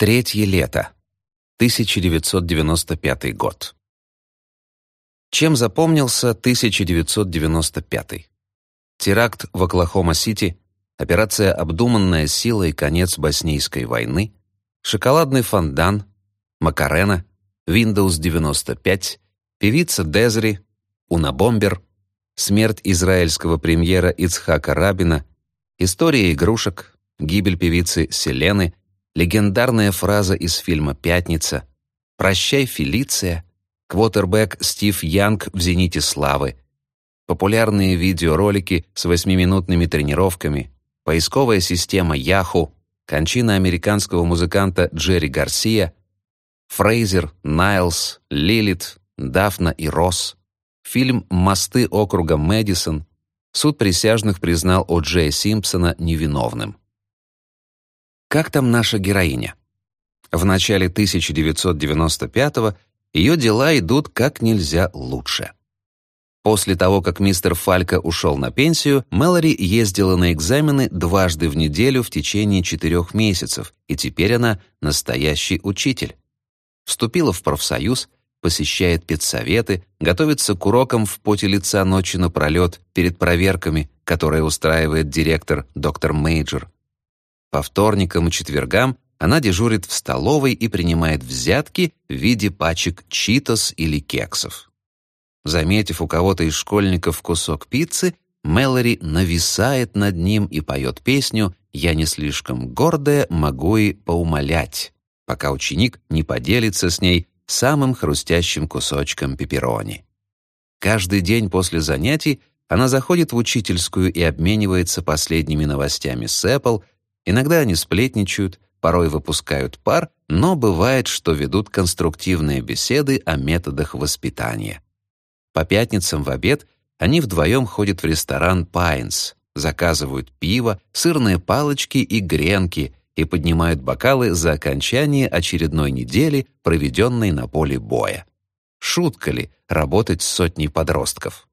Третье лето. 1995 год. Чем запомнился 1995? Теракт в Оклахома-Сити, операция «Обдуманная сила» и конец Боснийской войны, шоколадный фондан, Макарена, Windows 95, певица Дезри, Унабомбер, смерть израильского премьера Ицхака Рабина, история игрушек, гибель певицы Селены, легендарная фраза из фильма «Пятница», «Прощай, Фелиция», квотербек Стив Янг в «Зените славы», популярные видеоролики с восьмиминутными тренировками, поисковая система Yahoo, кончина американского музыканта Джерри Гарсия, Фрейзер, Найлс, Лилит, Дафна и Росс, фильм «Мосты округа Мэдисон», суд присяжных признал О. Джея Симпсона невиновным. Как там наша героиня? В начале 1995-го ее дела идут как нельзя лучше. После того, как мистер Фалька ушел на пенсию, Мэлори ездила на экзамены дважды в неделю в течение четырех месяцев, и теперь она настоящий учитель. Вступила в профсоюз, посещает педсоветы, готовится к урокам в поте лица ночи напролет перед проверками, которые устраивает директор доктор Мейджор. По вторникам и четвергам она дежурит в столовой и принимает взятки в виде пачек Cheetos или кексов. Заметив у кого-то из школьников кусок пиццы, Мэлори нависает над ним и поет песню «Я не слишком гордая, могу и поумолять», пока ученик не поделится с ней самым хрустящим кусочком пепперони. Каждый день после занятий она заходит в учительскую и обменивается последними новостями с Apple, Иногда они сплетничают, порой выпускают пар, но бывает, что ведут конструктивные беседы о методах воспитания. По пятницам в обед они вдвоем ходят в ресторан «Пайнс», заказывают пиво, сырные палочки и гренки и поднимают бокалы за окончание очередной недели, проведенной на поле боя. Шутка ли работать с сотней подростков?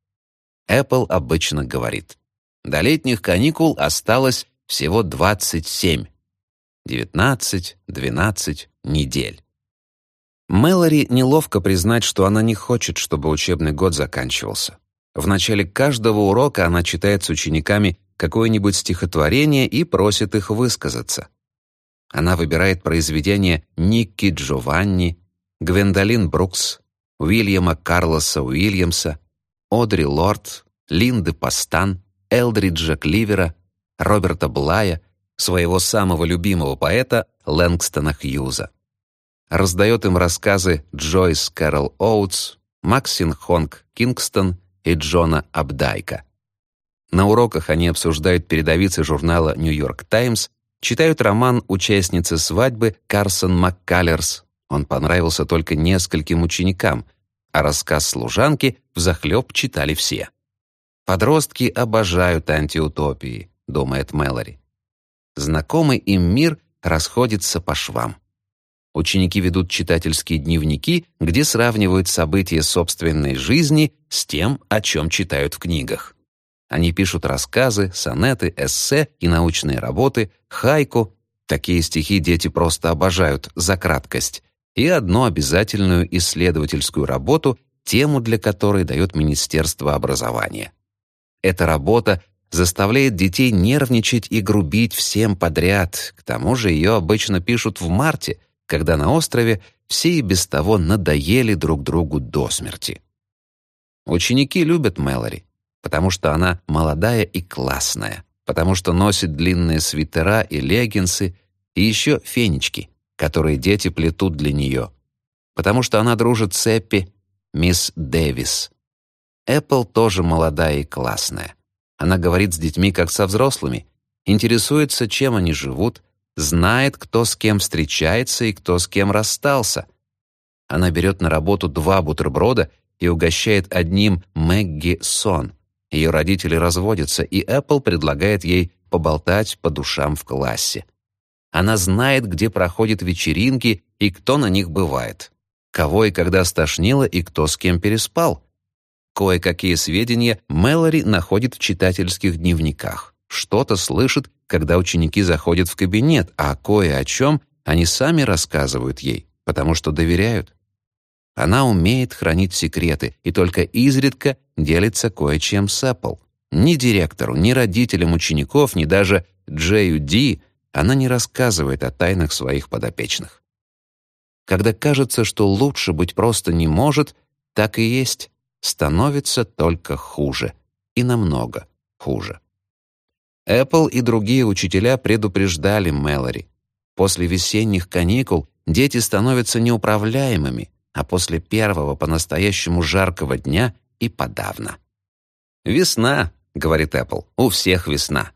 Apple обычно говорит, до летних каникул осталось всего 27. 19-12 недель. Мэлори неловко признать, что она не хочет, чтобы учебный год заканчивался. В начале каждого урока она читает с учениками какое-нибудь стихотворение и просит их высказаться. Она выбирает произведения Никки Джованни, Гвендолин Брукс, Уильяма Карлоса Уильямса, Одри Лорд, Линды Пастан, Элдриджа Кливера, Роберта Блая, своего самого любимого поэта Лэнгстона Хьюза. Раздает им рассказы Джойс Кэрол Оутс, Максин Хонг Кингстон и Джона Абдайка. На уроках они обсуждают передовицы журнала «Нью-Йорк Таймс», читают роман участницы свадьбы Карсон МакКаллерс. Он понравился только нескольким ученикам, а рассказ служанки взахлеб читали все. Подростки обожают антиутопии. — думает Мэлори. Знакомый им мир расходится по швам. Ученики ведут читательские дневники, где сравнивают события собственной жизни с тем, о чем читают в книгах. Они пишут рассказы, сонеты, эссе и научные работы, хайку. Такие стихи дети просто обожают за краткость. И одну обязательную исследовательскую работу, тему для которой дает Министерство образования. Эта работа заставляет детей нервничать и грубить всем подряд. К тому же ее обычно пишут в марте, когда на острове все и без того надоели друг другу до смерти. Ученики любят Мэлори, потому что она молодая и классная, потому что носит длинные свитера и леггинсы, и еще фенечки, которые дети плетут для нее, потому что она дружит с Эппи, мисс Дэвис. Эппл тоже молодая и классная. Она говорит с детьми как со взрослыми, интересуется, чем они живут, знает, кто с кем встречается и кто с кем расстался. Она берет на работу два бутерброда и угощает одним Мэгги Сон. Ее родители разводятся, и Эппл предлагает ей поболтать по душам в классе. Она знает, где проходят вечеринки и кто на них бывает. Кого и когда стошнило и кто с кем переспал. Кое-какие сведения Мэлори находит в читательских дневниках. Что-то слышит, когда ученики заходят в кабинет, а кое о чем Они сами рассказывают ей, потому что доверяют. Она умеет хранить секреты и только изредка делится кое-чем с Apple. Ни директору, ни родителям учеников, ни даже Джею Ди она не рассказывает о тайнах своих подопечных. Когда кажется, что лучше быть просто не может, так и есть, становится только хуже. И намного хуже. Apple и другие учителя предупреждали Мэлори. После весенних каникул дети становятся неуправляемыми, а после первого по-настоящему жаркого дня и подавно. «Весна», — говорит Apple, — «у всех весна».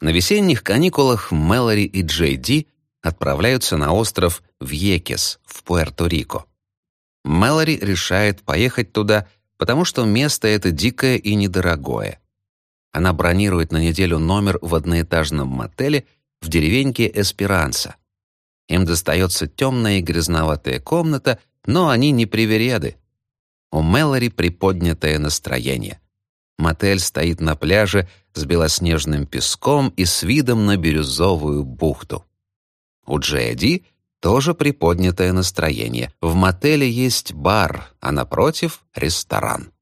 На весенних каникулах Мэлори и Джей Ди отправляются на остров Вьекес в Пуэрто-Рико. Мэлори решает поехать туда, потому что место это дикое и недорогое. Она бронирует на неделю номер в одноэтажном мотеле в деревеньке Эсперанса. Им достается темная и грязноватая комната, но они не привереды. У Мэлори приподнятое настроение. Мотель стоит на пляже с белоснежным песком и с видом на бирюзовую бухту. У Джеди тоже приподнятое настроение. В мотеле есть бар, а напротив — ресторан.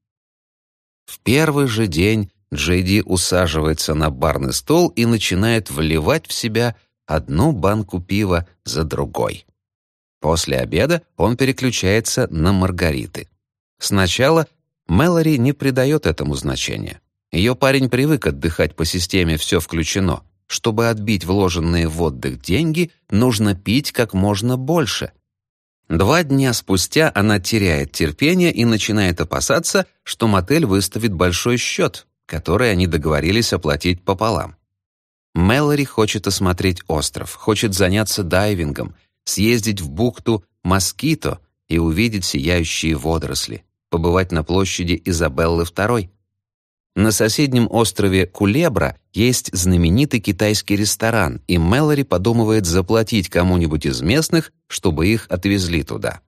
В первый же день Джейди усаживается на барный стол и начинает вливать в себя одну банку пива за другой. После обеда он переключается на маргариты. Сначала Мэлори не придает этому значения. Ее парень привык отдыхать по системе «все включено». Чтобы отбить вложенные в отдых деньги, нужно пить как можно больше. Два дня спустя она теряет терпение и начинает опасаться, что мотель выставит большой счет, который они договорились оплатить пополам. Мэлори хочет осмотреть остров, хочет заняться дайвингом, съездить в бухту Москито и увидеть сияющие водоросли, побывать на площади Изабеллы II. На соседнем острове Кулебра есть знаменитый китайский ресторан, и Мэлори подумывает заплатить кому-нибудь из местных, чтобы их отвезли туда.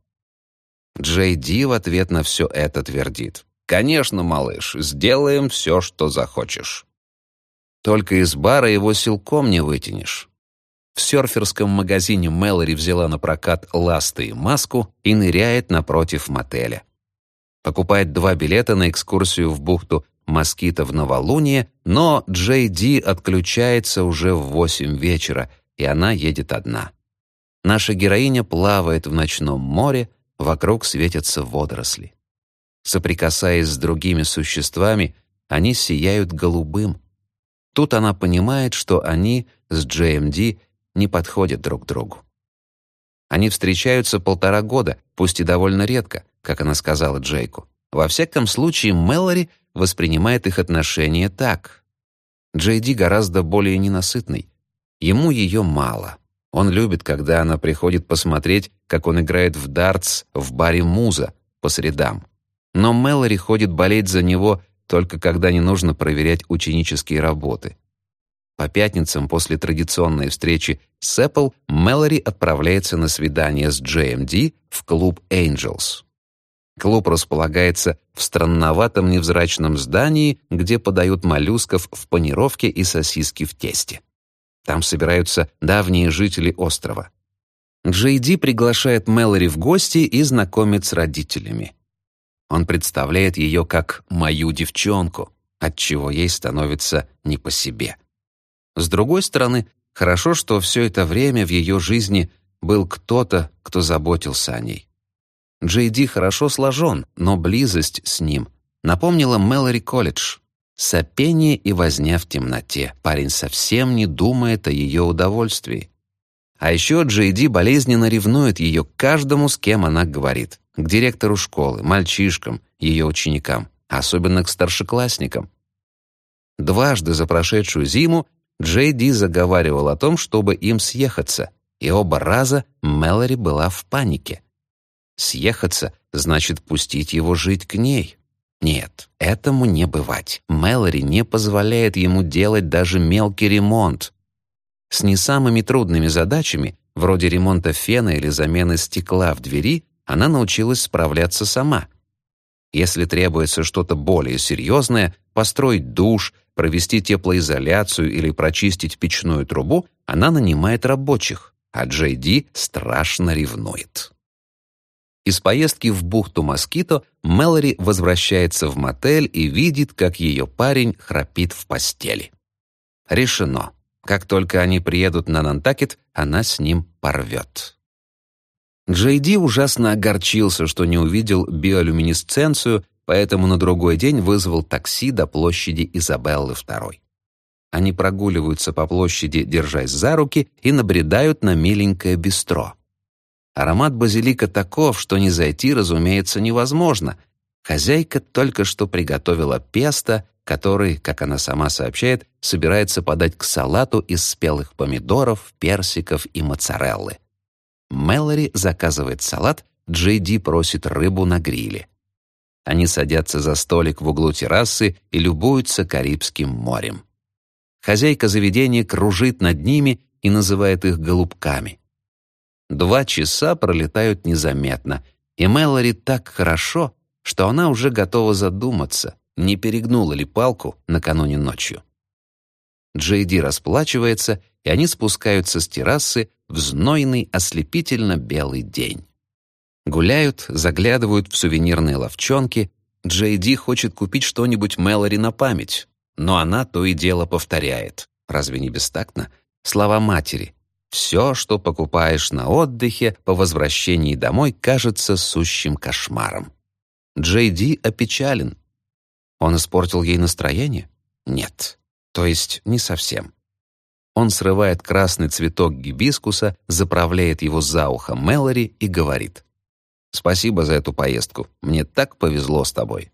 Джей Ди в ответ на все это твердит. «Конечно, малыш, сделаем все, что захочешь». Только из бара его силком не вытянешь. В серферском магазине Мэлори взяла на прокат ласты и маску и ныряет напротив мотеля. Покупает два билета на экскурсию в бухту Москита в новолуние, но Джей Ди отключается уже в восемь вечера, и она едет одна. Наша героиня плавает в ночном море, вокруг светятся водоросли. Соприкасаясь с другими существами, они сияют голубым. Тут она понимает, что они с JMD не подходят друг другу. Они встречаются полтора года, пусть и довольно редко, как она сказала Джейку. Во всяком случае, Мэлори воспринимает их отношения так. Джейди гораздо более ненасытный. Ему ее мало. Он любит, когда она приходит посмотреть, как он играет в дартс в баре «Муза» по средам. Но Мэлори ходит болеть за него только когда не нужно проверять ученические работы. По пятницам после традиционной встречи с Apple Мэлори отправляется на свидание с JMD в клуб Angels. Клуб располагается в странноватом невзрачном здании, где подают моллюсков в панировке и сосиски в тесте. Там собираются давние жители острова. Джейди приглашает Мэлори в гости и знакомит с родителями. Он представляет ее как «мою девчонку», отчего ей становится не по себе. С другой стороны, хорошо, что все это время в ее жизни был кто-то, кто заботился о ней. Джей хорошо сложен, но близость с ним напомнила Мэлори колледж. Сопение и возня в темноте. Парень совсем не думает о ее удовольствии. А еще Джей болезненно ревнует ее каждому, с кем она говорит к директору школы, мальчишкам, ее ученикам, особенно к старшеклассникам. Дважды за прошедшую зиму Джей Ди заговаривал о том, чтобы им съехаться, и оба раза Мэлори была в панике. Съехаться значит пустить его жить к ней. Нет, этому не бывать. Мэлори не позволяет ему делать даже мелкий ремонт. С не самыми трудными задачами, вроде ремонта фена или замены стекла в двери, она научилась справляться сама. Если требуется что-то более серьезное, построить душ, провести теплоизоляцию или прочистить печную трубу, она нанимает рабочих. а Джей Ди страшно ревнует. Из поездки в бухту Москито Мэлори возвращается в мотель и видит, как ее парень храпит в постели. Решено. Как только они приедут на Нантакет, она с ним порвет. Джей Ди ужасно огорчился, что не увидел биолюминесценцию, поэтому на другой день вызвал такси до площади Изабеллы II. Они прогуливаются по площади, держась за руки, и набредают на миленькое бистро. Аромат базилика таков, что не зайти, разумеется, невозможно. Хозяйка только что приготовила песто, который, как она сама сообщает, собирается подать к салату из спелых помидоров, персиков и моцареллы. Мэлори заказывает салат, Джей Ди просит рыбу на гриле. Они садятся за столик в углу террасы и любуются Карибским морем. Хозяйка заведения кружит над ними и называет их голубками. Два часа пролетают незаметно, и Мэлори так хорошо, что она уже готова задуматься, не перегнула ли палку накануне ночью. Джейди расплачивается, и они спускаются с террасы в знойный ослепительно-белый день. Гуляют, заглядывают в сувенирные ловчонки. Джейди хочет купить что-нибудь Мэлори на память, но она то и дело повторяет. Разве не бестактно? Слова матери. Все, что покупаешь на отдыхе, по возвращении домой кажется сущим кошмаром. Джей Ди опечален. Он испортил ей настроение? Нет. То есть не совсем. Он срывает красный цветок гибискуса, заправляет его за ухо Мэлори и говорит. «Спасибо за эту поездку. Мне так повезло с тобой».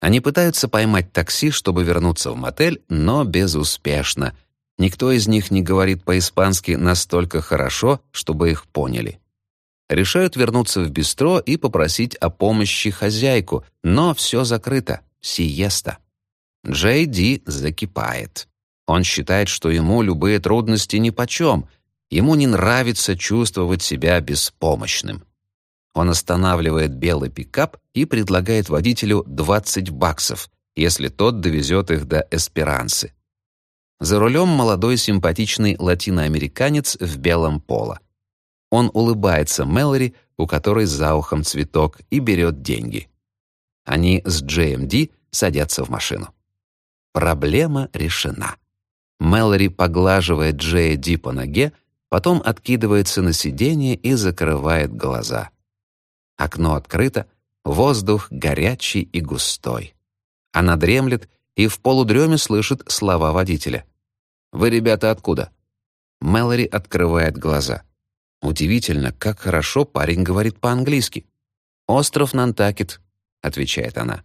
Они пытаются поймать такси, чтобы вернуться в мотель, но безуспешно. Никто из них не говорит по-испански настолько хорошо, чтобы их поняли. Решают вернуться в бистро и попросить о помощи хозяйку, но все закрыто. Сиеста. Джей Ди закипает. Он считает, что ему любые трудности нипочем. Ему не нравится чувствовать себя беспомощным. Он останавливает белый пикап и предлагает водителю 20 баксов, если тот довезет их до Эсперанцы. За рулем молодой симпатичный латиноамериканец в белом поло. Он улыбается Мэлори, у которой за ухом цветок, и берет деньги. Они с JMD садятся в машину. Проблема решена. Мэлори поглаживает Джея Ди по ноге, потом откидывается на сиденье и закрывает глаза. Окно открыто, воздух горячий и густой. Она дремлет и в полудреме слышит слова водителя. «Вы, ребята, откуда?» Мэлори открывает глаза. Удивительно, как хорошо парень говорит по-английски. «Остров Нантакет», — отвечает она.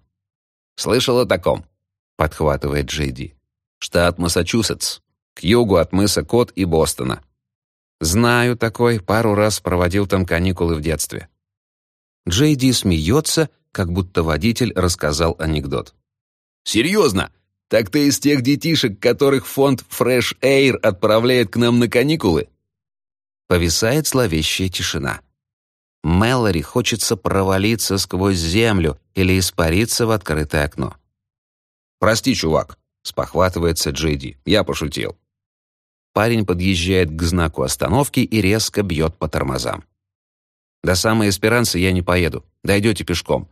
«Слышал о таком», — подхватывает Джейди. «Штат Массачусетс, к югу от мыса Кот и Бостона. Знаю такой, пару раз проводил там каникулы в детстве. Джейди смеется, как будто водитель рассказал анекдот. «Серьезно? Так ты из тех детишек, которых фонд Fresh Air отправляет к нам на каникулы?» Повисает зловещая тишина. Мэлори хочется провалиться сквозь землю или испариться в открытое окно. «Прости, чувак», — спохватывается Джейди. «Я пошутил». Парень подъезжает к знаку остановки и резко бьет по тормозам. До самой Эсперанцы я не поеду. Дойдете пешком.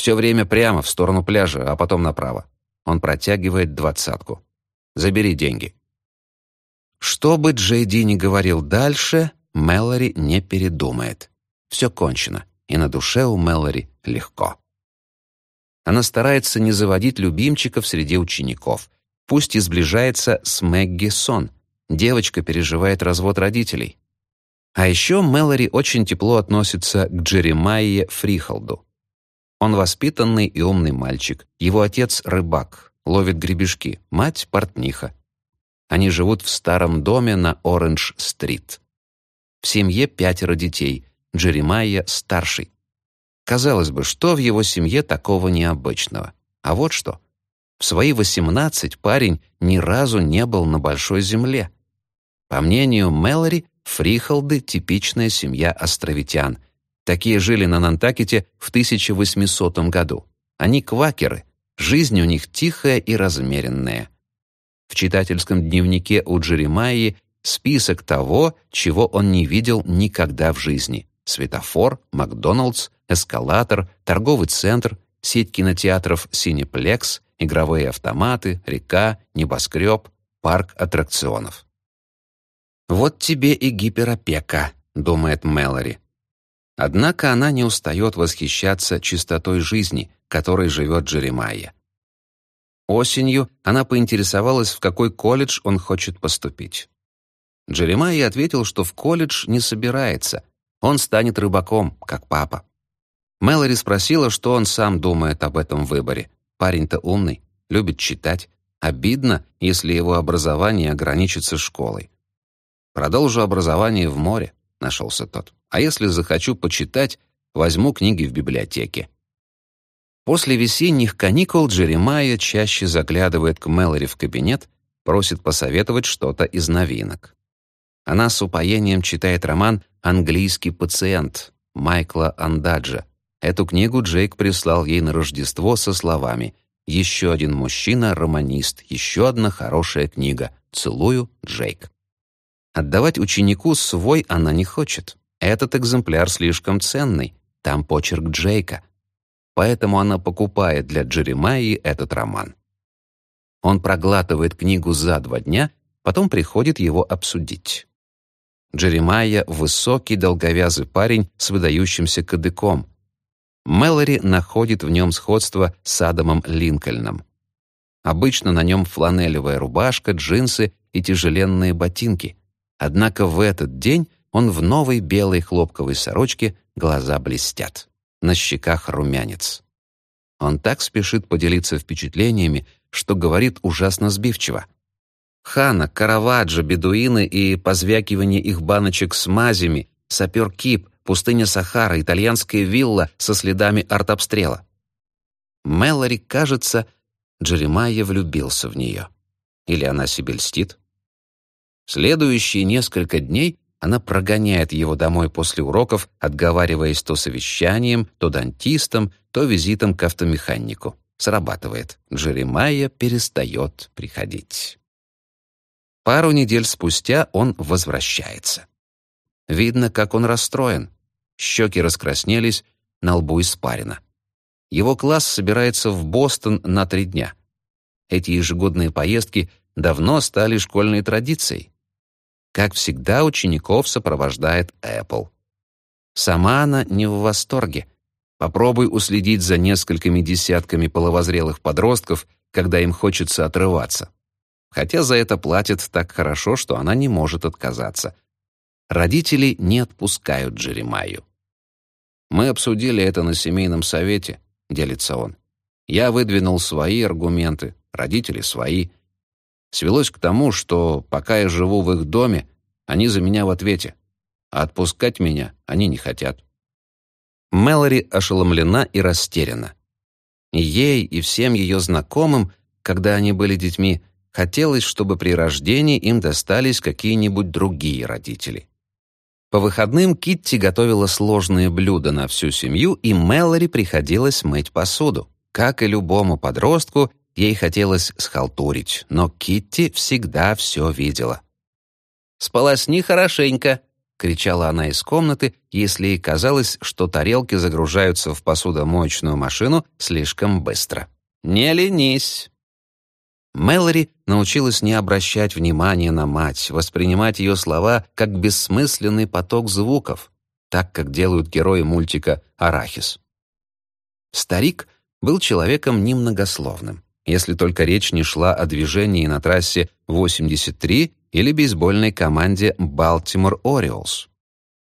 Все время прямо в сторону пляжа, а потом направо. Он протягивает двадцатку. Забери деньги. Что бы Джей Ди ни говорил дальше, Мэлори не передумает. Все кончено, и на душе у Мэлори легко. Она старается не заводить любимчиков среди учеников. Пусть и сближается с Мэгги Сон. Девочка переживает развод родителей. А еще Мэлори очень тепло относится к Джеремайе Фрихолду. Он воспитанный и умный мальчик. Его отец — рыбак, ловит гребешки, мать — портниха. Они живут в старом доме на Оранж-стрит. В семье пятеро детей, Джеремайя — старший. Казалось бы, что в его семье такого необычного? А вот что. В свои восемнадцать парень ни разу не был на большой земле. По мнению Мэлори, Фрихолды — типичная семья островитян. Такие жили на Нантакете в 1800 году. Они квакеры, жизнь у них тихая и размеренная. В читательском дневнике у Джеремайи список того, чего он не видел никогда в жизни. Светофор, Макдоналдс, эскалатор, торговый центр, сеть кинотеатров «Синеплекс», игровые автоматы, река, небоскреб, парк аттракционов. «Вот тебе и гиперопека», — думает Мэлори. Однако она не устает восхищаться чистотой жизни, которой живет Джеремайя. Осенью она поинтересовалась, в какой колледж он хочет поступить. Джеремайя ответил, что в колледж не собирается, он станет рыбаком, как папа. Мэлори спросила, что он сам думает об этом выборе. Парень-то умный, любит читать. Обидно, если его образование ограничится школой. «Продолжу образование в море», — нашелся тот. «А если захочу почитать, возьму книги в библиотеке». После весенних каникул Джеремайя чаще заглядывает к Мэлори в кабинет, просит посоветовать что-то из новинок. Она с упоением читает роман «Английский пациент» Майкла Андаджа. Эту книгу Джейк прислал ей на Рождество со словами «Еще один мужчина, романист, еще одна хорошая книга. Целую, Джейк». Отдавать ученику свой она не хочет. Этот экземпляр слишком ценный. Там почерк Джейка поэтому она покупает для Джеремайи этот роман. Он проглатывает книгу за два дня, потом приходит его обсудить. Джеремайя — высокий долговязый парень с выдающимся кадыком. Мэлори находит в нем сходство с Адамом Линкольном. Обычно на нем фланелевая рубашка, джинсы и тяжеленные ботинки. Однако в этот день он в новой белой хлопковой сорочке, глаза блестят на щеках румянец. Он так спешит поделиться впечатлениями, что говорит ужасно сбивчиво. Хана, Караваджо, бедуины и позвякивание их баночек с мазями, сапер Кип, пустыня Сахара, итальянская вилла со следами артобстрела. Мэлори, кажется, Джеремайя влюбился в нее. Или она себе льстит? Следующие несколько дней она прогоняет его домой после уроков, отговариваясь то совещанием, то дантистом, то визитом к автомеханику. Срабатывает. Джеремайя перестает приходить. Пару недель спустя он возвращается. Видно, как он расстроен. Щеки раскраснелись, на лбу испарено. Его класс собирается в Бостон на три дня. Эти ежегодные поездки давно стали школьной традицией. Как всегда, учеников сопровождает Apple. Сама она не в восторге. Попробуй уследить за несколькими десятками половозрелых подростков, когда им хочется отрываться. Хотя за это платят так хорошо, что она не может отказаться. Родители не отпускают Джеремаю. «Мы обсудили это на семейном совете», — делится он. «Я выдвинул свои аргументы, родители свои свелось к тому, что пока я живу в их доме, они за меня в ответе, а отпускать меня они не хотят. Мэлори ошеломлена и растеряна. ей, и всем ее знакомым, когда они были детьми, хотелось, чтобы при рождении им достались какие-нибудь другие родители. По выходным Китти готовила сложные блюда на всю семью, и Мэлори приходилось мыть посуду. Как и любому подростку, Ей хотелось схалтурить, но Китти всегда все видела. «Сполосни хорошенько!» — кричала она из комнаты, если ей казалось, что тарелки загружаются в посудомоечную машину слишком быстро. «Не ленись!» Мэлори научилась не обращать внимания на мать, воспринимать ее слова как бессмысленный поток звуков, так как делают герои мультика «Арахис». Старик был человеком немногословным если только речь не шла о движении на трассе 83 или бейсбольной команде Baltimore Orioles.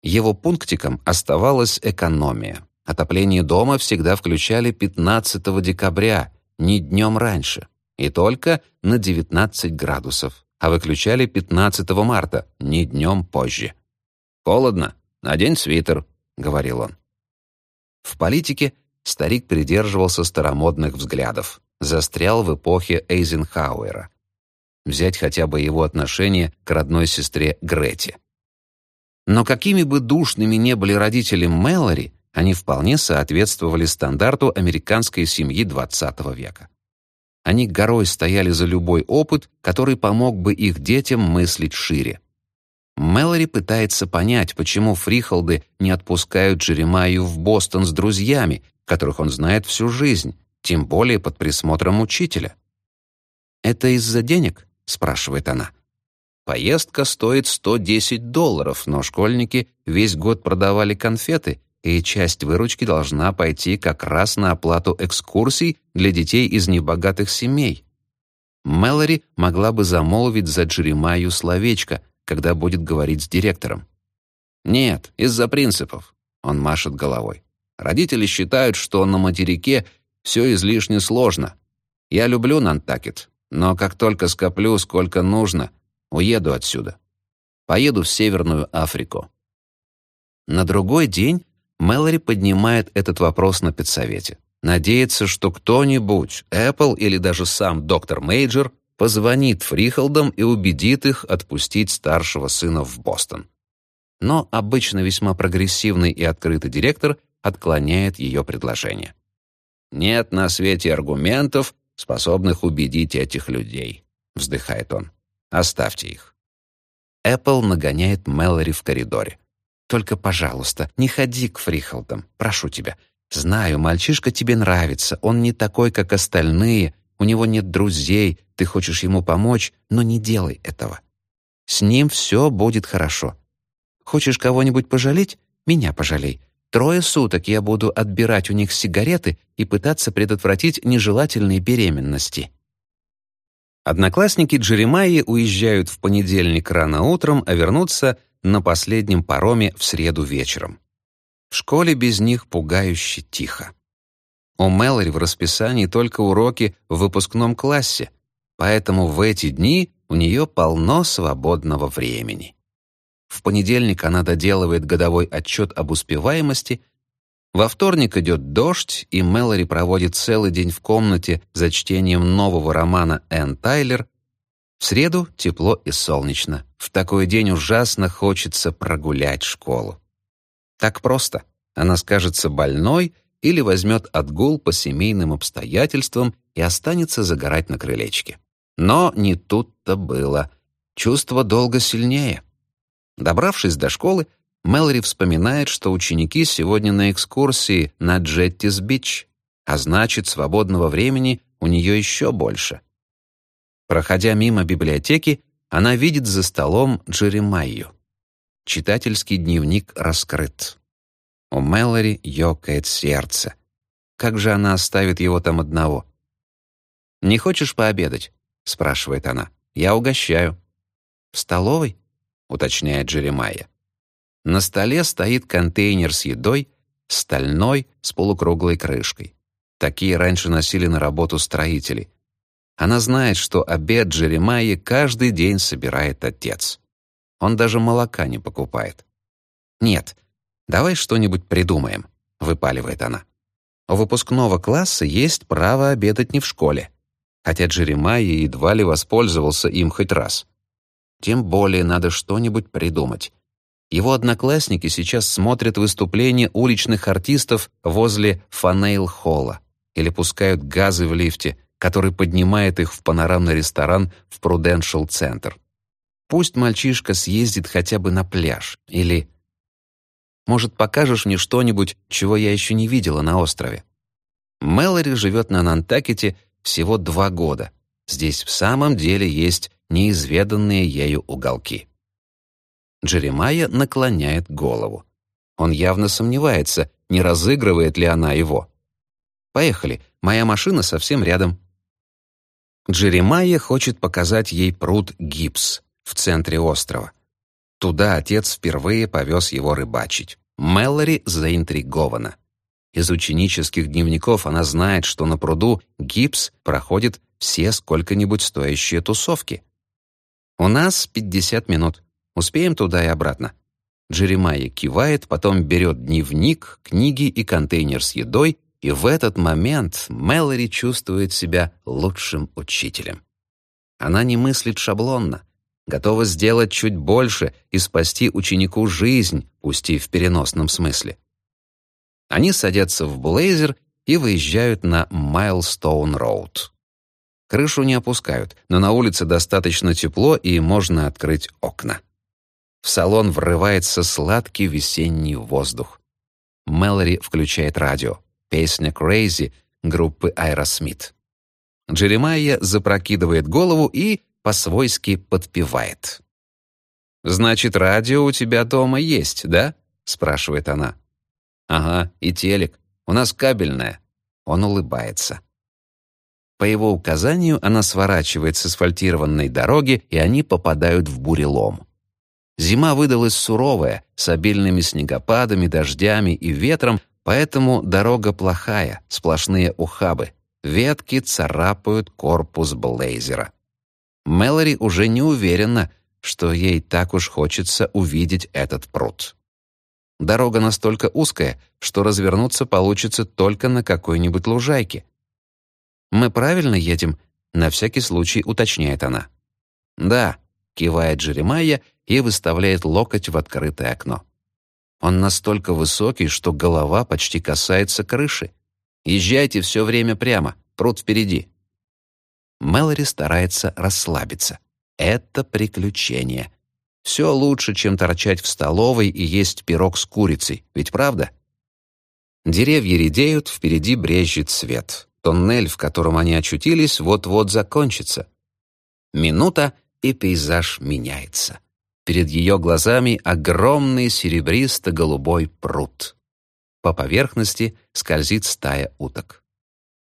Его пунктиком оставалась экономия. Отопление дома всегда включали 15 декабря, не днем раньше, и только на 19 градусов, а выключали 15 марта, не днем позже. «Холодно, надень свитер», — говорил он. В политике старик придерживался старомодных взглядов застрял в эпохе Эйзенхауэра. Взять хотя бы его отношение к родной сестре Грете. Но какими бы душными не были родители Мэлори, они вполне соответствовали стандарту американской семьи XX века. Они горой стояли за любой опыт, который помог бы их детям мыслить шире. Мэлори пытается понять, почему Фрихолды не отпускают Джеремаю в Бостон с друзьями, которых он знает всю жизнь, тем более под присмотром учителя. «Это из-за денег?» — спрашивает она. Поездка стоит 110 долларов, но школьники весь год продавали конфеты, и часть выручки должна пойти как раз на оплату экскурсий для детей из небогатых семей. Мэлори могла бы замолвить за Джеремайю словечко, когда будет говорить с директором. «Нет, из-за принципов», — он машет головой. «Родители считают, что на материке все излишне сложно. Я люблю Нантакет, но как только скоплю, сколько нужно, уеду отсюда. Поеду в Северную Африку». На другой день Мэлори поднимает этот вопрос на педсовете. Надеется, что кто-нибудь, Эппл или даже сам доктор Мейджор, позвонит Фрихолдам и убедит их отпустить старшего сына в Бостон. Но обычно весьма прогрессивный и открытый директор отклоняет ее предложение. «Нет на свете аргументов, способных убедить этих людей», — вздыхает он. «Оставьте их». Apple нагоняет Мэлори в коридоре. «Только, пожалуйста, не ходи к Фрихолдам, прошу тебя. Знаю, мальчишка тебе нравится, он не такой, как остальные, у него нет друзей, ты хочешь ему помочь, но не делай этого. С ним все будет хорошо. Хочешь кого-нибудь пожалеть? Меня пожалей. Трое суток я буду отбирать у них сигареты и пытаться предотвратить нежелательные беременности. Одноклассники Джеремайи уезжают в понедельник рано утром, а вернутся на последнем пароме в среду вечером. В школе без них пугающе тихо. У Мэлори в расписании только уроки в выпускном классе, поэтому в эти дни у нее полно свободного времени. В понедельник она доделывает годовой отчет об успеваемости, во вторник идет дождь, и Мэлори проводит целый день в комнате за чтением нового романа Энн Тайлер. В среду тепло и солнечно. В такой день ужасно хочется прогулять школу. Так просто. Она скажется больной или возьмет отгул по семейным обстоятельствам и останется загорать на крылечке. Но не тут-то было. Чувство долго сильнее. Добравшись до школы, Мэлори вспоминает, что ученики сегодня на экскурсии на Джеттис-Бич, а значит, свободного времени у нее еще больше. Проходя мимо библиотеки, она видит за столом Джеремайю. Читательский дневник раскрыт. У Мэлори ёкает сердце. Как же она оставит его там одного? «Не хочешь пообедать?» — спрашивает она. «Я угощаю». «В столовой?» — уточняет Джеремайя. На столе стоит контейнер с едой, стальной, с полукруглой крышкой. Такие раньше носили на работу строители. Она знает, что обед Джеремайи каждый день собирает отец. Он даже молока не покупает. Нет, «Давай что-нибудь придумаем», — выпаливает она. У выпускного класса есть право обедать не в школе, хотя Джеремайя едва ли воспользовался им хоть раз. Тем более надо что-нибудь придумать. Его одноклассники сейчас смотрят выступления уличных артистов возле Фанейл-холла или пускают газы в лифте, который поднимает их в панорамный ресторан в Пруденшал-центр. Пусть мальчишка съездит хотя бы на пляж или может, покажешь мне что-нибудь, чего я еще не видела на острове?» Мэлори живет на Нантакете всего два года. Здесь в самом деле есть неизведанные ею уголки. Джеремайя наклоняет голову. Он явно сомневается, не разыгрывает ли она его. «Поехали, моя машина совсем рядом». Джеремайя хочет показать ей пруд Гипс в центре острова. Туда отец впервые повез его рыбачить. Мэлори заинтригована. Из ученических дневников она знает, что на пруду Гипс проходит все сколько-нибудь стоящие тусовки. «У нас 50 минут. Успеем туда и обратно». Джеремайя кивает, потом берет дневник, книги и контейнер с едой, и в этот момент Мэлори чувствует себя лучшим учителем. Она не мыслит шаблонно готова сделать чуть больше и спасти ученику жизнь, пусть и в переносном смысле. Они садятся в Блейзер и выезжают на Майлстоун-роуд. Крышу не опускают, но на улице достаточно тепло и можно открыть окна. В салон врывается сладкий весенний воздух. Мэлори включает радио. Песня «Crazy» группы Aerosmith. Джеремайя запрокидывает голову и по-свойски подпевает. «Значит, радио у тебя дома есть, да?» — спрашивает она. «Ага, и телек. У нас кабельное». Он улыбается. По его указанию она сворачивает с асфальтированной дороги, и они попадают в бурелом. Зима выдалась суровая, с обильными снегопадами, дождями и ветром, поэтому дорога плохая, сплошные ухабы. Ветки царапают корпус блейзера. Мэлори уже не уверена, что ей так уж хочется увидеть этот пруд. Дорога настолько узкая, что развернуться получится только на какой-нибудь лужайке. «Мы правильно едем?» — на всякий случай уточняет она. «Да», — кивает Джеремайя и выставляет локоть в открытое окно. Он настолько высокий, что голова почти касается крыши. «Езжайте все время прямо, пруд впереди». Мэлори старается расслабиться. Это приключение. Все лучше, чем торчать в столовой и есть пирог с курицей, ведь правда? Деревья редеют, впереди брежет свет. Тоннель, в котором они очутились, вот-вот закончится. Минута, и пейзаж меняется. Перед ее глазами огромный серебристо-голубой пруд. По поверхности скользит стая уток.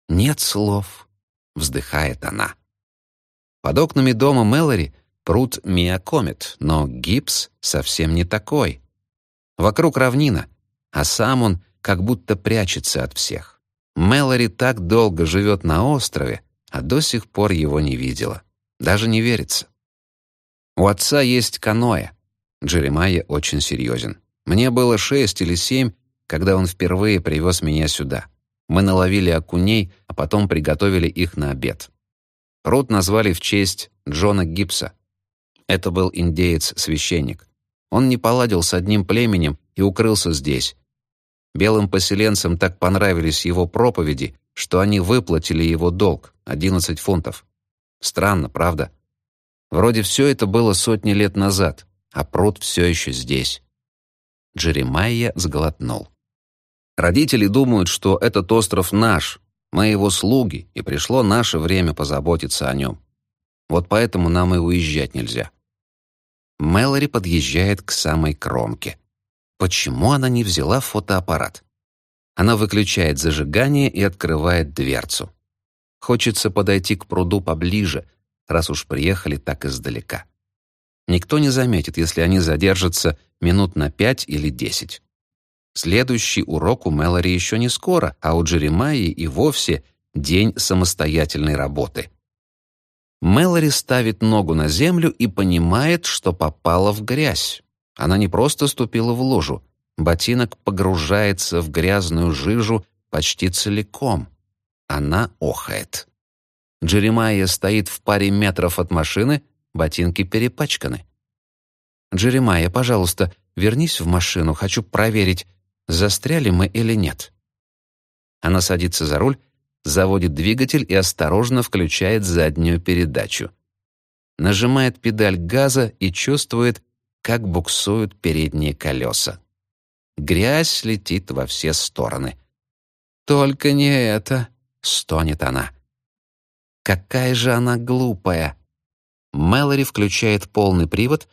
«Нет слов», — вздыхает она. Под окнами дома Мэлори пруд Миакомет, но гипс совсем не такой. Вокруг равнина, а сам он как будто прячется от всех. Мэлори так долго живет на острове, а до сих пор его не видела. Даже не верится. У отца есть каноэ. Джеремайя очень серьезен. Мне было шесть или семь, когда он впервые привез меня сюда. Мы наловили окуней, а потом приготовили их на обед. Пруд назвали в честь Джона Гибса. Это был индеец-священник. Он не поладил с одним племенем и укрылся здесь, Белым поселенцам так понравились его проповеди, что они выплатили его долг — 11 фунтов. Странно, правда? Вроде все это было сотни лет назад, а пруд все еще здесь. Джеремайя сглотнул. Родители думают, что этот остров наш, мы его слуги, и пришло наше время позаботиться о нем. Вот поэтому нам и уезжать нельзя. Мэлори подъезжает к самой кромке. Почему она не взяла фотоаппарат? Она выключает зажигание и открывает дверцу. Хочется подойти к пруду поближе, раз уж приехали так издалека. Никто не заметит, если они задержатся минут на пять или десять. Следующий урок у Мэлори еще не скоро, а у Джеремайи и вовсе день самостоятельной работы. Мэлори ставит ногу на землю и понимает, что попала в грязь. Она не просто ступила в лужу, ботинок погружается в грязную жижу почти целиком. Она охает. Джеремайя стоит в паре метров от машины, ботинки перепачканы. «Джеремайя, пожалуйста, вернись в машину, хочу проверить, застряли мы или нет». Она садится за руль, заводит двигатель и осторожно включает заднюю передачу. Нажимает педаль газа и чувствует, как буксуют передние колеса. Грязь летит во все стороны. «Только не это!» — стонет она. «Какая же она глупая!» Мэлори включает полный привод.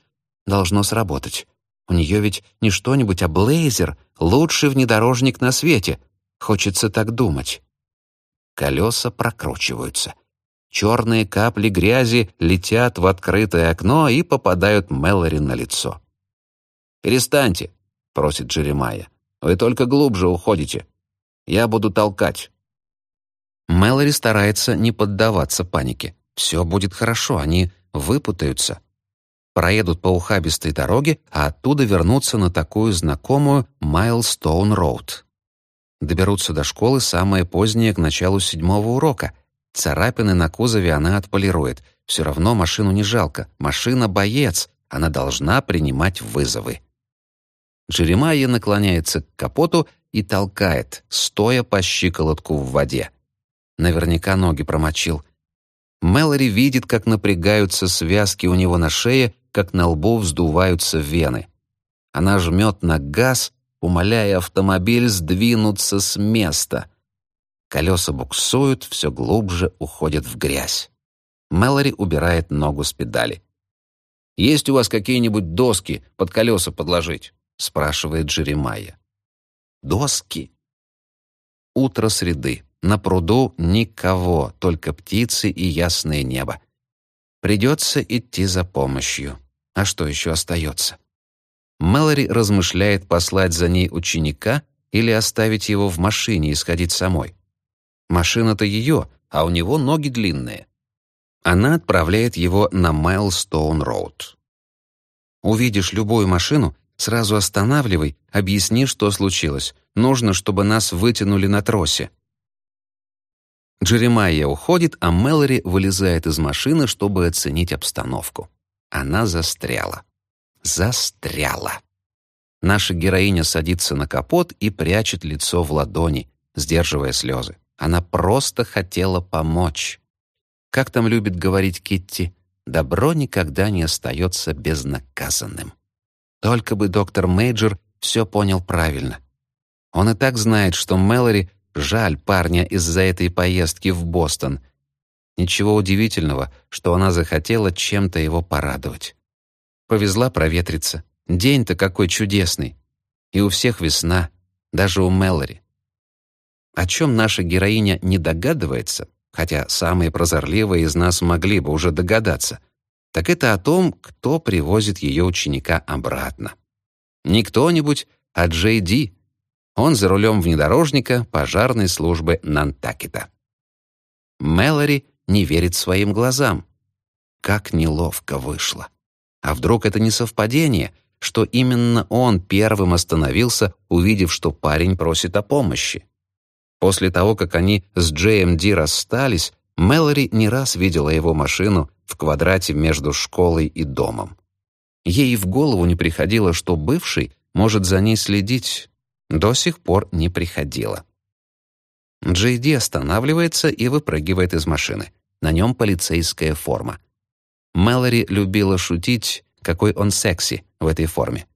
Должно сработать. У нее ведь не что-нибудь, а блейзер — лучший внедорожник на свете. Хочется так думать. Колеса прокручиваются — Черные капли грязи летят в открытое окно и попадают Мэлори на лицо. «Перестаньте», — просит Джеремайя. «Вы только глубже уходите. Я буду толкать». Мэлори старается не поддаваться панике. Все будет хорошо, они выпутаются. Проедут по ухабистой дороге, а оттуда вернутся на такую знакомую Майлстоун Роуд. Доберутся до школы самое позднее к началу седьмого урока — Царапины на кузове она отполирует. Все равно машину не жалко. Машина — боец. Она должна принимать вызовы. Джеремайя наклоняется к капоту и толкает, стоя по щиколотку в воде. Наверняка ноги промочил. Мэлори видит, как напрягаются связки у него на шее, как на лбу вздуваются вены. Она жмет на газ, умоляя автомобиль сдвинуться с места. Колеса буксуют, все глубже уходят в грязь. Мэлори убирает ногу с педали. «Есть у вас какие-нибудь доски под колеса подложить?» — спрашивает Джеремайя. «Доски?» Утро среды. На пруду никого, только птицы и ясное небо. Придется идти за помощью. А что еще остается? Мэлори размышляет послать за ней ученика или оставить его в машине и сходить самой. Машина-то ее, а у него ноги длинные. Она отправляет его на Майлстоун-роуд. Увидишь любую машину, сразу останавливай, объясни, что случилось. Нужно, чтобы нас вытянули на тросе. Джеремайя уходит, а Мэлори вылезает из машины, чтобы оценить обстановку. Она застряла. Застряла. Наша героиня садится на капот и прячет лицо в ладони, сдерживая слезы. Она просто хотела помочь. Как там любит говорить Китти, добро никогда не остается безнаказанным. Только бы доктор Мейджор все понял правильно. Он и так знает, что Мэлори жаль парня из-за этой поездки в Бостон. Ничего удивительного, что она захотела чем-то его порадовать. Повезла проветриться. День-то какой чудесный. И у всех весна, даже у Мэлори. О чем наша героиня не догадывается, хотя самые прозорливые из нас могли бы уже догадаться, так это о том, кто привозит ее ученика обратно. Не кто-нибудь, а Джей Ди. Он за рулем внедорожника пожарной службы Нантакета. Мэлори не верит своим глазам. Как неловко вышло. А вдруг это не совпадение, что именно он первым остановился, увидев, что парень просит о помощи? После того, как они с JMD расстались, Мэлори не раз видела его машину в квадрате между школой и домом. Ей в голову не приходило, что бывший может за ней следить. До сих пор не приходило. Джейди останавливается и выпрыгивает из машины. На нем полицейская форма. Мэлори любила шутить, какой он секси в этой форме.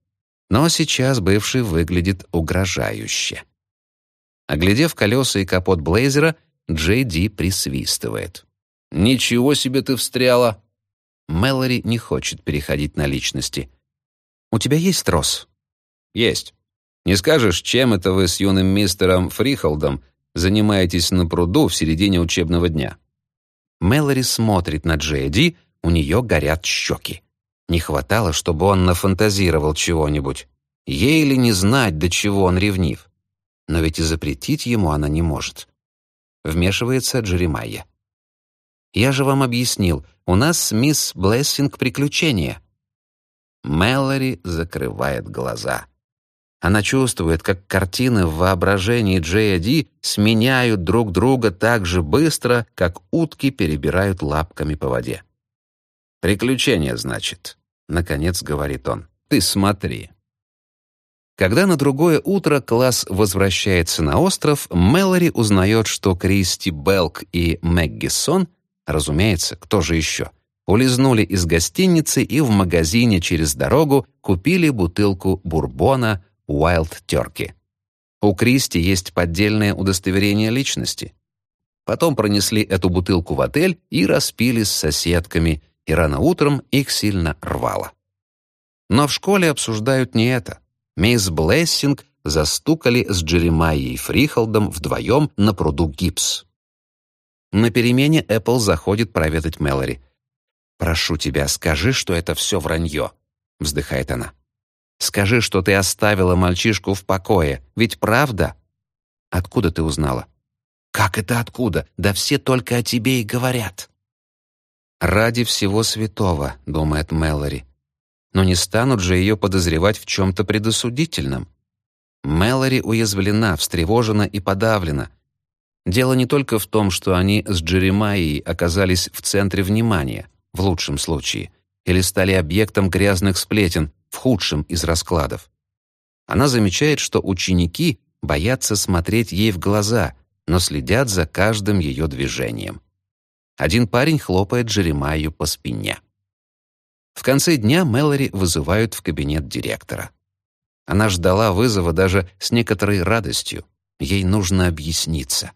Но сейчас бывший выглядит угрожающе. Оглядев колеса и капот Блейзера, Джей Ди присвистывает. «Ничего себе ты встряла!» Мэлори не хочет переходить на личности. «У тебя есть трос?» «Есть. Не скажешь, чем это вы с юным мистером Фрихолдом занимаетесь на пруду в середине учебного дня?» Мэлори смотрит на Джея Ди, у нее горят щеки. Не хватало, чтобы он нафантазировал чего-нибудь. Ей ли не знать, до чего он ревнив? Но ведь и запретить ему она не может. Вмешивается Джеремайя. «Я же вам объяснил, у нас с мисс Блессинг приключения». Мэлори закрывает глаза. Она чувствует, как картины в воображении Джея Ди сменяют друг друга так же быстро, как утки перебирают лапками по воде. «Приключения, значит», — наконец говорит он. «Ты смотри». Когда на другое утро класс возвращается на остров, Мэлори узнает, что Кристи Белк и Мэгги Сон, разумеется, кто же еще, улизнули из гостиницы и в магазине через дорогу купили бутылку бурбона Wild Turkey. У Кристи есть поддельное удостоверение личности. Потом пронесли эту бутылку в отель и распили с соседками, и рано утром их сильно рвало. Но в школе обсуждают не это. Мисс Блессинг застукали с Джеремайей Фрихолдом вдвоем на пруду Гипс. На перемене Эппл заходит проведать Мэлори. «Прошу тебя, скажи, что это все вранье», — вздыхает она. «Скажи, что ты оставила мальчишку в покое, ведь правда?» «Откуда ты узнала?» «Как это откуда? Да все только о тебе и говорят». «Ради всего святого», — думает Мэлори. «Но не станут же ее подозревать в чем-то предосудительном». Мэлори уязвлена, встревожена и подавлена. Дело не только в том, что они с Джеремайей оказались в центре внимания, в лучшем случае, или стали объектом грязных сплетен, в худшем из раскладов. Она замечает, что ученики боятся смотреть ей в глаза, но следят за каждым ее движением. Один парень хлопает Джеремаю по спине. В конце дня Мэлори вызывают в кабинет директора. Она ждала вызова даже с некоторой радостью. Ей нужно объясниться.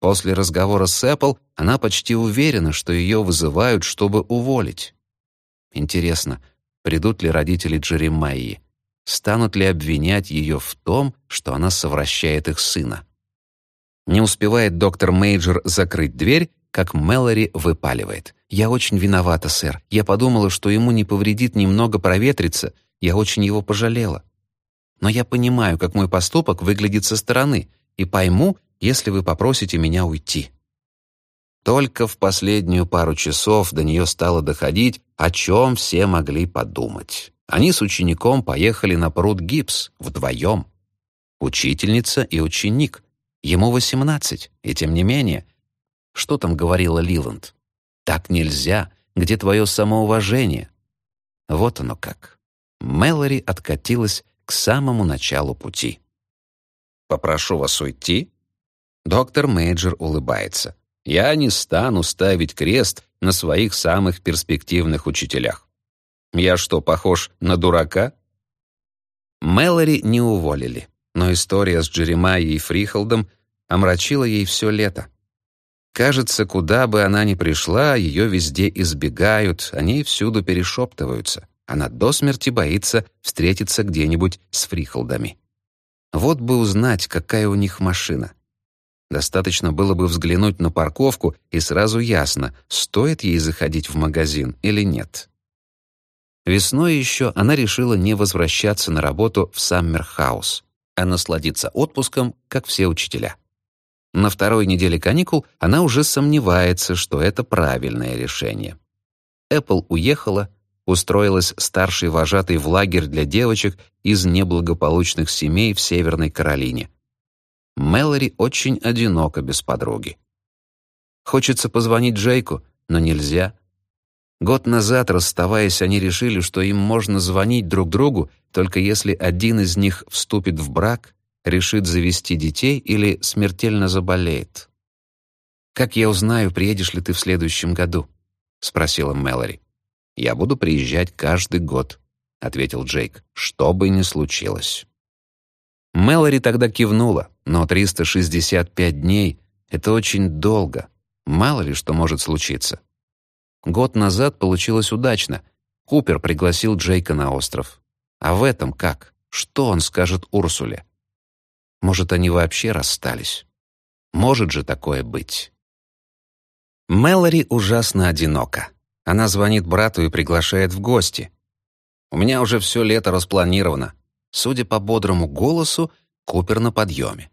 После разговора с Apple она почти уверена, что ее вызывают, чтобы уволить. Интересно, придут ли родители Джеремайи? Станут ли обвинять ее в том, что она совращает их сына? Не успевает доктор Мейджор закрыть дверь, как Мэлори выпаливает. «Я очень виновата, сэр. Я подумала, что ему не повредит немного проветриться. Я очень его пожалела. Но я понимаю, как мой поступок выглядит со стороны, и пойму, если вы попросите меня уйти». Только в последнюю пару часов до нее стало доходить, о чем все могли подумать. Они с учеником поехали на пруд Гипс вдвоем. Учительница и ученик. Ему восемнадцать, и тем не менее. Что там говорила Лиланд? «Так нельзя. Где твое самоуважение?» Вот оно как. Мэлори откатилась к самому началу пути. «Попрошу вас уйти?» Доктор Мейджор улыбается. «Я не стану ставить крест на своих самых перспективных учителях. Я что, похож на дурака?» Мэлори не уволили, но история с Джеремайей и Фрихолдом омрачила ей все лето. Кажется, куда бы она ни пришла, ее везде избегают, о ней всюду перешептываются. Она до смерти боится встретиться где-нибудь с Фрихолдами. Вот бы узнать, какая у них машина. Достаточно было бы взглянуть на парковку, и сразу ясно, стоит ей заходить в магазин или нет. Весной еще она решила не возвращаться на работу в Саммерхаус, а насладиться отпуском, как все учителя. На второй неделе каникул она уже сомневается, что это правильное решение. Эппл уехала, устроилась старшей вожатой в лагерь для девочек из неблагополучных семей в Северной Каролине. Мэлори очень одинока без подруги. Хочется позвонить Джейку, но нельзя. Год назад, расставаясь, они решили, что им можно звонить друг другу, только если один из них вступит в брак, решит завести детей или смертельно заболеет. «Как я узнаю, приедешь ли ты в следующем году?» — спросила Мэлори. «Я буду приезжать каждый год», — ответил Джейк, — «что бы ни случилось». Мэлори тогда кивнула, но 365 дней — это очень долго. Мало ли что может случиться. Год назад получилось удачно. Купер пригласил Джейка на остров. А в этом как? Что он скажет Урсуле? Может, они вообще расстались? Может же такое быть? Мэлори ужасно одинока. Она звонит брату и приглашает в гости. У меня уже все лето распланировано. Судя по бодрому голосу, Купер на подъеме.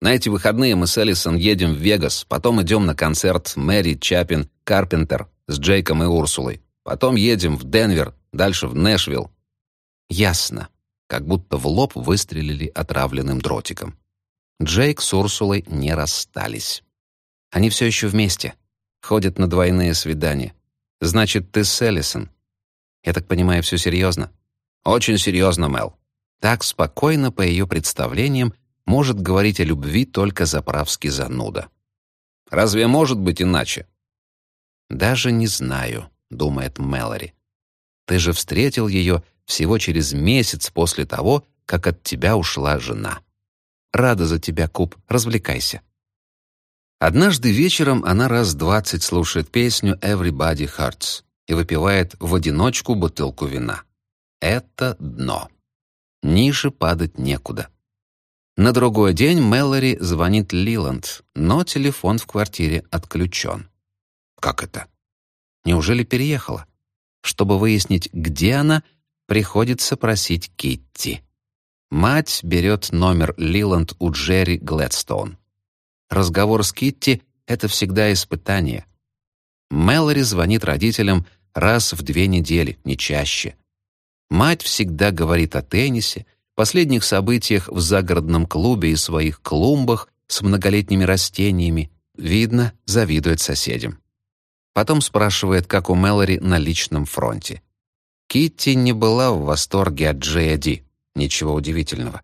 На эти выходные мы с Элисон едем в Вегас, потом идем на концерт Мэри Чапин Карпентер с Джейком и Урсулой. Потом едем в Денвер, дальше в Нэшвилл. Ясно. Как будто в лоб выстрелили отравленным дротиком. Джейк с Урсулой не расстались. Они все еще вместе. Ходят на двойные свидания. Значит, ты с Эллисон. Я так понимаю, все серьезно? Очень серьезно, Мел. Так спокойно, по ее представлениям, может говорить о любви только заправский зануда. Разве может быть иначе? Даже не знаю, думает Мэлори. Ты же встретил ее всего через месяц после того, как от тебя ушла жена. Рада за тебя, Куб, развлекайся. Однажды вечером она раз двадцать слушает песню «Everybody Hurts» и выпивает в одиночку бутылку вина. Это дно. Ниже падать некуда. На другой день Мэлори звонит Лиланд, но телефон в квартире отключен. Как это? Неужели переехала? Чтобы выяснить, где она, приходится просить Китти. Мать берет номер Лиланд у Джерри Глэдстоун. Разговор с Китти — это всегда испытание. Мэлори звонит родителям раз в две недели, не чаще. Мать всегда говорит о теннисе, последних событиях в загородном клубе и своих клумбах с многолетними растениями. Видно, завидует соседям. Потом спрашивает, как у Мэлори на личном фронте. Китти не была в восторге от Джея Ди, ничего удивительного.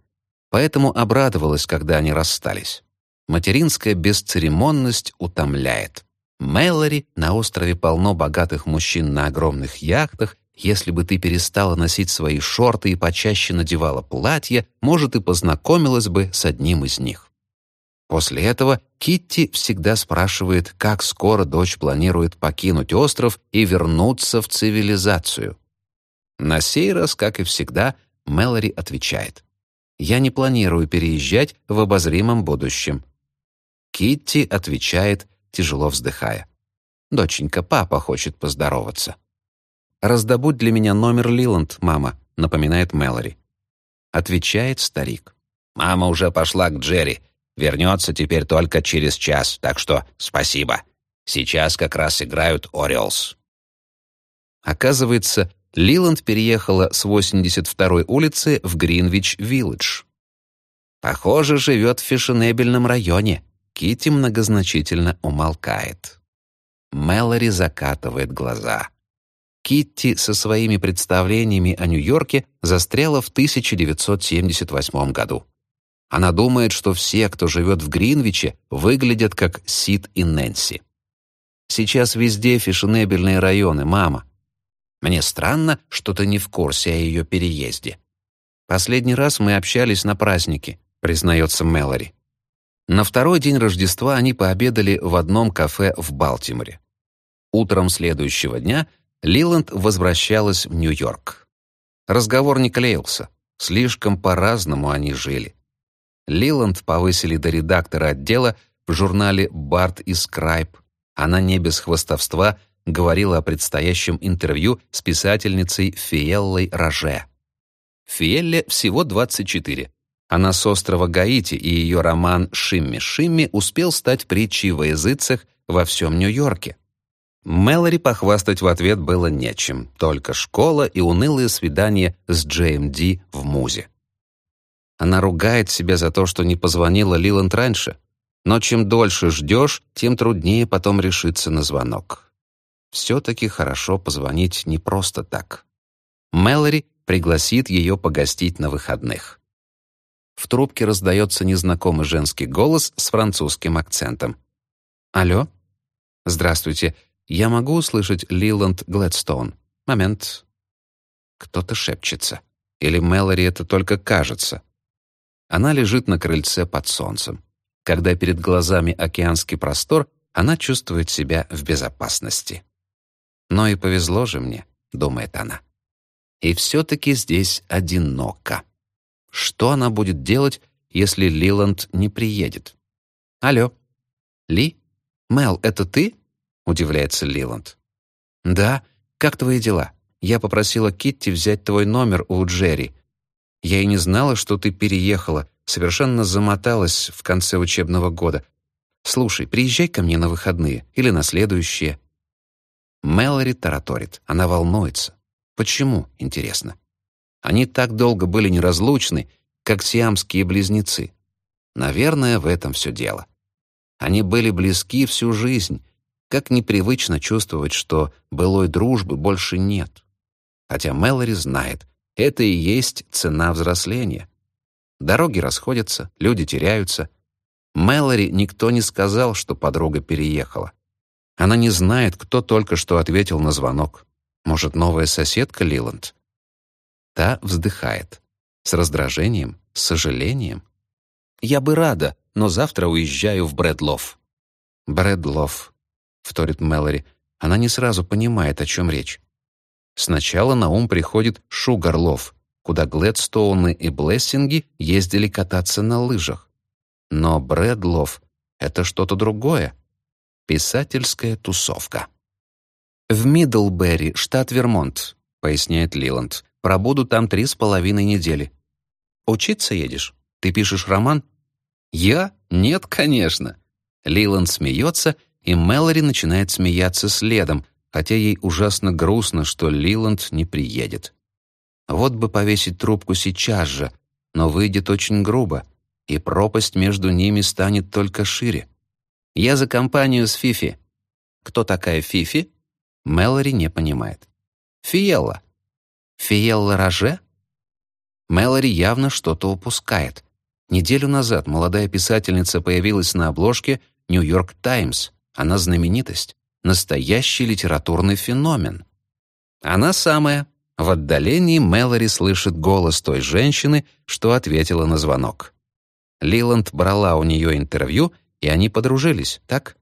Поэтому обрадовалась, когда они расстались. Материнская бесцеремонность утомляет. Мэлори на острове полно богатых мужчин на огромных яхтах если бы ты перестала носить свои шорты и почаще надевала платье, может, и познакомилась бы с одним из них. После этого Китти всегда спрашивает, как скоро дочь планирует покинуть остров и вернуться в цивилизацию. На сей раз, как и всегда, Мэлори отвечает. «Я не планирую переезжать в обозримом будущем». Китти отвечает, тяжело вздыхая. «Доченька, папа хочет поздороваться». «Раздобудь для меня номер Лиланд, мама», — напоминает Мэлори. Отвечает старик. «Мама уже пошла к Джерри. Вернется теперь только через час, так что спасибо. Сейчас как раз играют Ориолс». Оказывается, Лиланд переехала с 82-й улицы в Гринвич-Виллидж. «Похоже, живет в фешенебельном районе», Кити многозначительно умолкает. Мэлори закатывает глаза. Китти со своими представлениями о Нью-Йорке застряла в 1978 году. Она думает, что все, кто живет в Гринвиче, выглядят как Сид и Нэнси. Сейчас везде фешенебельные районы, мама. Мне странно, что ты не в курсе о ее переезде. Последний раз мы общались на празднике, признается Мэлори. На второй день Рождества они пообедали в одном кафе в Балтиморе. Утром следующего дня Лиланд возвращалась в Нью-Йорк. Разговор не клеился. Слишком по-разному они жили. Лиланд повысили до редактора отдела в журнале «Барт и Скрайб». Она не без хвостовства говорила о предстоящем интервью с писательницей Фиеллой Роже. Фиелле всего 24. Она с острова Гаити, и ее роман «Шимми-Шимми» успел стать притчей во языцах во всем Нью-Йорке. Мэлори похвастать в ответ было нечем, только школа и унылые свидания с JMD в Музе. Она ругает себя за то, что не позвонила Лиланд раньше, но чем дольше ждешь, тем труднее потом решиться на звонок все-таки хорошо позвонить не просто так. Мэлори пригласит ее погостить на выходных. В трубке раздается незнакомый женский голос с французским акцентом. «Алло? Здравствуйте. Я могу услышать Лиланд Глэдстоун? Момент». Кто-то шепчется. Или Мэлори это только кажется. Она лежит на крыльце под солнцем. Когда перед глазами океанский простор, она чувствует себя в безопасности. Но и повезло же мне, думает она. И все-таки здесь одиноко. Что она будет делать, если Лиланд не приедет? Алло. Ли? Мел, это ты? Удивляется Лиланд. Да. Как твои дела? Я попросила Китти взять твой номер у Джерри. Я и не знала, что ты переехала, совершенно замоталась в конце учебного года. Слушай, приезжай ко мне на выходные или на следующие. Мэлори тараторит. Она волнуется. Почему, интересно? Они так долго были неразлучны, как сиамские близнецы. Наверное, в этом все дело. Они были близки всю жизнь. Как непривычно чувствовать, что былой дружбы больше нет. Хотя Мэлори знает, это и есть цена взросления. Дороги расходятся, люди теряются. Мэлори никто не сказал, что подруга переехала. Она не знает, кто только что ответил на звонок. Может, новая соседка Лиланд? Та вздыхает. С раздражением, с сожалением. «Я бы рада, но завтра уезжаю в Брэдлов». «Брэдлов», — вторит Мэлори. Она не сразу понимает, о чем речь. Сначала на ум приходит Шугарлов, куда Глэдстоуны и Блессинги ездили кататься на лыжах. Но Брэдлов — это что-то другое. Писательская тусовка. «В Миддлбери, штат Вермонт», — поясняет Лиланд. «Пробуду там три с половиной недели». «Учиться едешь? Ты пишешь роман?» «Я? Нет, конечно». Лиланд смеется, и Мэлори начинает смеяться следом, хотя ей ужасно грустно, что Лиланд не приедет. Вот бы повесить трубку сейчас же, но выйдет очень грубо, и пропасть между ними станет только шире. Я за компанию с Фифи. Кто такая Фифи? Мэлори не понимает. Фиелла. Фиелла Роже? Мэлори явно что-то упускает. Неделю назад молодая писательница появилась на обложке «Нью-Йорк Таймс». Она знаменитость. Настоящий литературный феномен. Она самая. В отдалении Мэлори слышит голос той женщины, что ответила на звонок. Лиланд брала у нее интервью, и они подружились, так?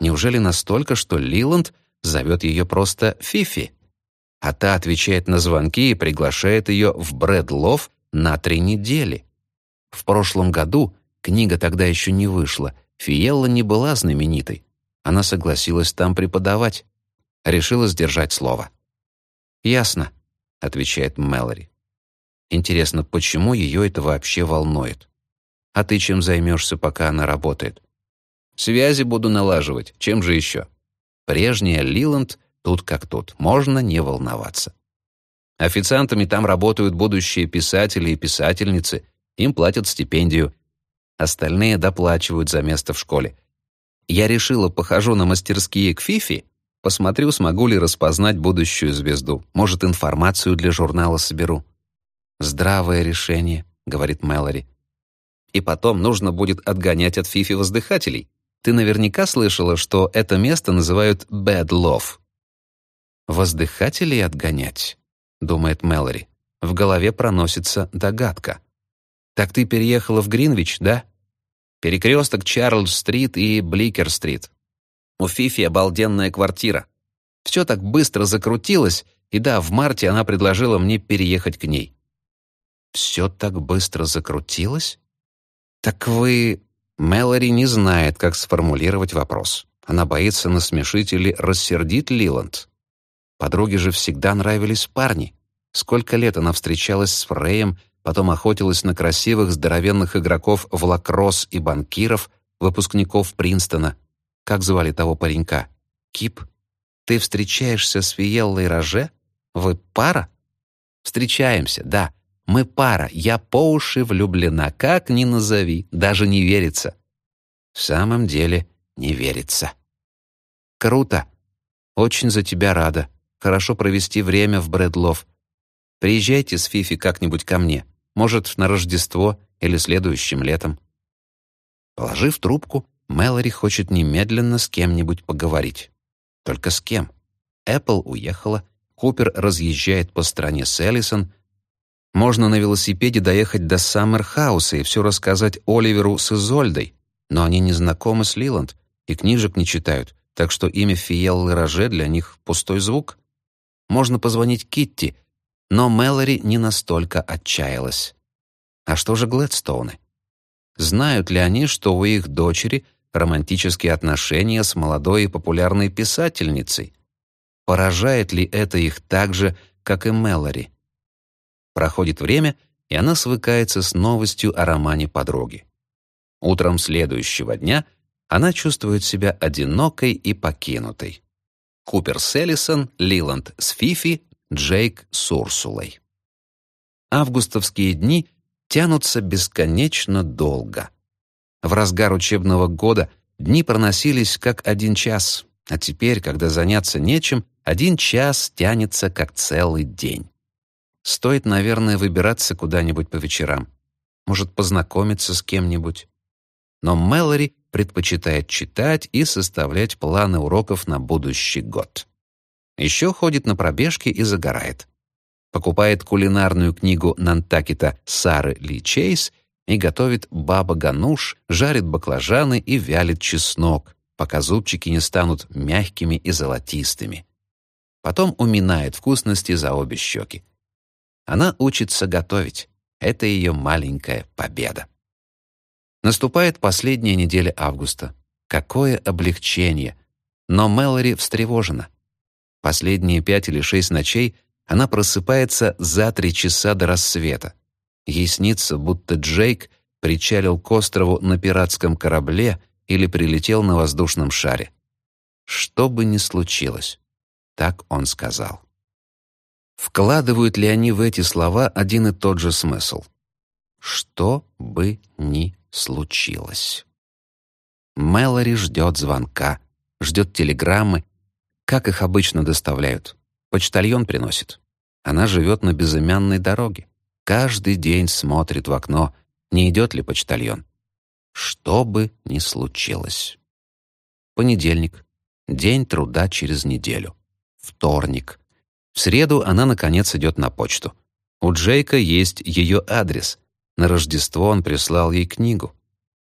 Неужели настолько, что Лиланд зовет ее просто Фифи? А та отвечает на звонки и приглашает ее в Брэдлов на три недели. В прошлом году, книга тогда еще не вышла, Фиелла не была знаменитой. Она согласилась там преподавать. Решила сдержать слово. «Ясно», — отвечает Мэлори. «Интересно, почему ее это вообще волнует? А ты чем займешься, пока она работает?» «Связи буду налаживать. Чем же еще?» Прежняя Лиланд тут как тут. Можно не волноваться. Официантами там работают будущие писатели и писательницы. Им платят стипендию. Остальные доплачивают за место в школе. Я решила, похожу на мастерские к Фифи, посмотрю, смогу ли распознать будущую звезду. Может, информацию для журнала соберу. «Здравое решение», — говорит Мэлори. «И потом нужно будет отгонять от Фифи воздыхателей. Ты наверняка слышала, что это место называют «bad love». «Воздыхателей отгонять», — думает Мэлори. В голове проносится догадка. «Так ты переехала в Гринвич, да?» Перекресток Чарльз-стрит и Бликер-стрит. У Фифи обалденная квартира. Все так быстро закрутилось, и да, в марте она предложила мне переехать к ней. Все так быстро закрутилось? Так вы... Мэлори не знает, как сформулировать вопрос. Она боится насмешить или рассердить Лиланд. Подруге же всегда нравились парни. Сколько лет она встречалась с Фреем, потом охотилась на красивых здоровенных игроков в лакросс и банкиров, выпускников Принстона. Как звали того паренька? Кип? Ты встречаешься с Фиеллой Роже? Вы пара? Встречаемся, да. Мы пара. Я по уши влюблена. Как ни назови, даже не верится. В самом деле не верится. Круто. Очень за тебя рада хорошо провести время в Брэдлов. Приезжайте с Фифи как-нибудь ко мне, может, на Рождество или следующим летом». Положив трубку, Мэлори хочет немедленно с кем-нибудь поговорить. Только с кем? Эппл уехала, Купер разъезжает по стране с Эллисон. Можно на велосипеде доехать до Саммерхауса и все рассказать Оливеру с Изольдой, но они не знакомы с Лиланд и книжек не читают, так что имя Фиеллы Роже для них пустой звук. Можно позвонить Китти, но Мэлори не настолько отчаялась. А что же Глэдстоуны? Знают ли они, что у их дочери романтические отношения с молодой и популярной писательницей? Поражает ли это их так же, как и Мэлори? Проходит время, и она свыкается с новостью о романе подруги. Утром следующего дня она чувствует себя одинокой и покинутой. Купер с Эллисон, Лиланд с Фифи, Джейк с Урсулой. Августовские дни тянутся бесконечно долго. В разгар учебного года дни проносились как один час, а теперь, когда заняться нечем, один час тянется как целый день. Стоит, наверное, выбираться куда-нибудь по вечерам. Может, познакомиться с кем-нибудь. Но Мэлори предпочитает читать и составлять планы уроков на будущий год. Еще ходит на пробежки и загорает. Покупает кулинарную книгу Нантакита Сары Ли Чейз и готовит баба гануш, жарит баклажаны и вялит чеснок, пока зубчики не станут мягкими и золотистыми. Потом уминает вкусности за обе щеки. Она учится готовить. Это ее маленькая победа. Наступает последняя неделя августа. Какое облегчение! Но Мэлори встревожена. Последние пять или шесть ночей она просыпается за три часа до рассвета. Ей снится, будто Джейк причалил к острову на пиратском корабле или прилетел на воздушном шаре. Что бы ни случилось, так он сказал. Вкладывают ли они в эти слова один и тот же смысл? Что бы ни случилось. Мэлори ждет звонка, ждет телеграммы. Как их обычно доставляют? Почтальон приносит. Она живет на безымянной дороге. Каждый день смотрит в окно, не идет ли почтальон. Что бы ни случилось. Понедельник. День труда через неделю. Вторник. В среду она, наконец, идет на почту. У Джейка есть ее адрес. На Рождество он прислал ей книгу.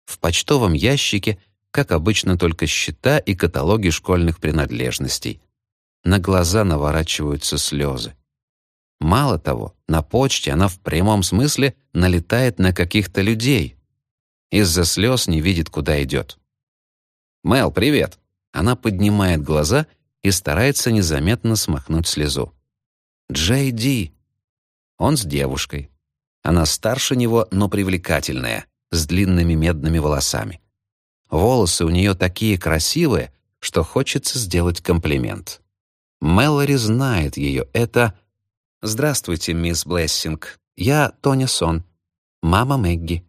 В почтовом ящике, как обычно, только счета и каталоги школьных принадлежностей. На глаза наворачиваются слезы. Мало того, на почте она в прямом смысле налетает на каких-то людей. Из-за слез не видит, куда идет. «Мел, привет!» Она поднимает глаза и старается незаметно смахнуть слезу. «Джей Ди!» Он с девушкой. Она старше него, но привлекательная, с длинными медными волосами. Волосы у нее такие красивые, что хочется сделать комплимент. Мэлори знает ее. Это «Здравствуйте, мисс Блессинг. Я Тоня Сон, мама Мэгги».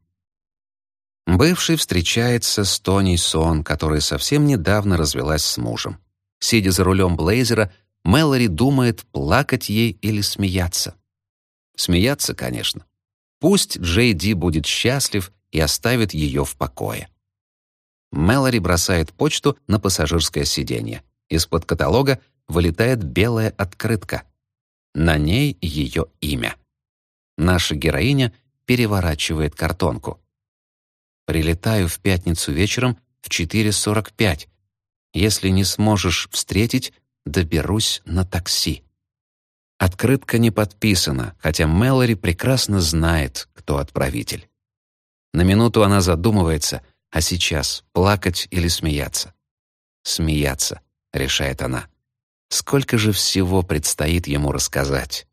Бывший встречается с Тоней Сон, которая совсем недавно развелась с мужем. Сидя за рулем Блейзера, Мэлори думает, плакать ей или смеяться. Смеяться, конечно. Пусть Джей Ди будет счастлив и оставит ее в покое. Мэлори бросает почту на пассажирское сиденье. Из-под каталога вылетает белая открытка. На ней ее имя. Наша героиня переворачивает картонку. Прилетаю в пятницу вечером в 4.45. Если не сможешь встретить, доберусь на такси. Открытка не подписана, хотя Мэлори прекрасно знает, кто отправитель. На минуту она задумывается, а сейчас плакать или смеяться? Смеяться, решает она. Сколько же всего предстоит ему рассказать?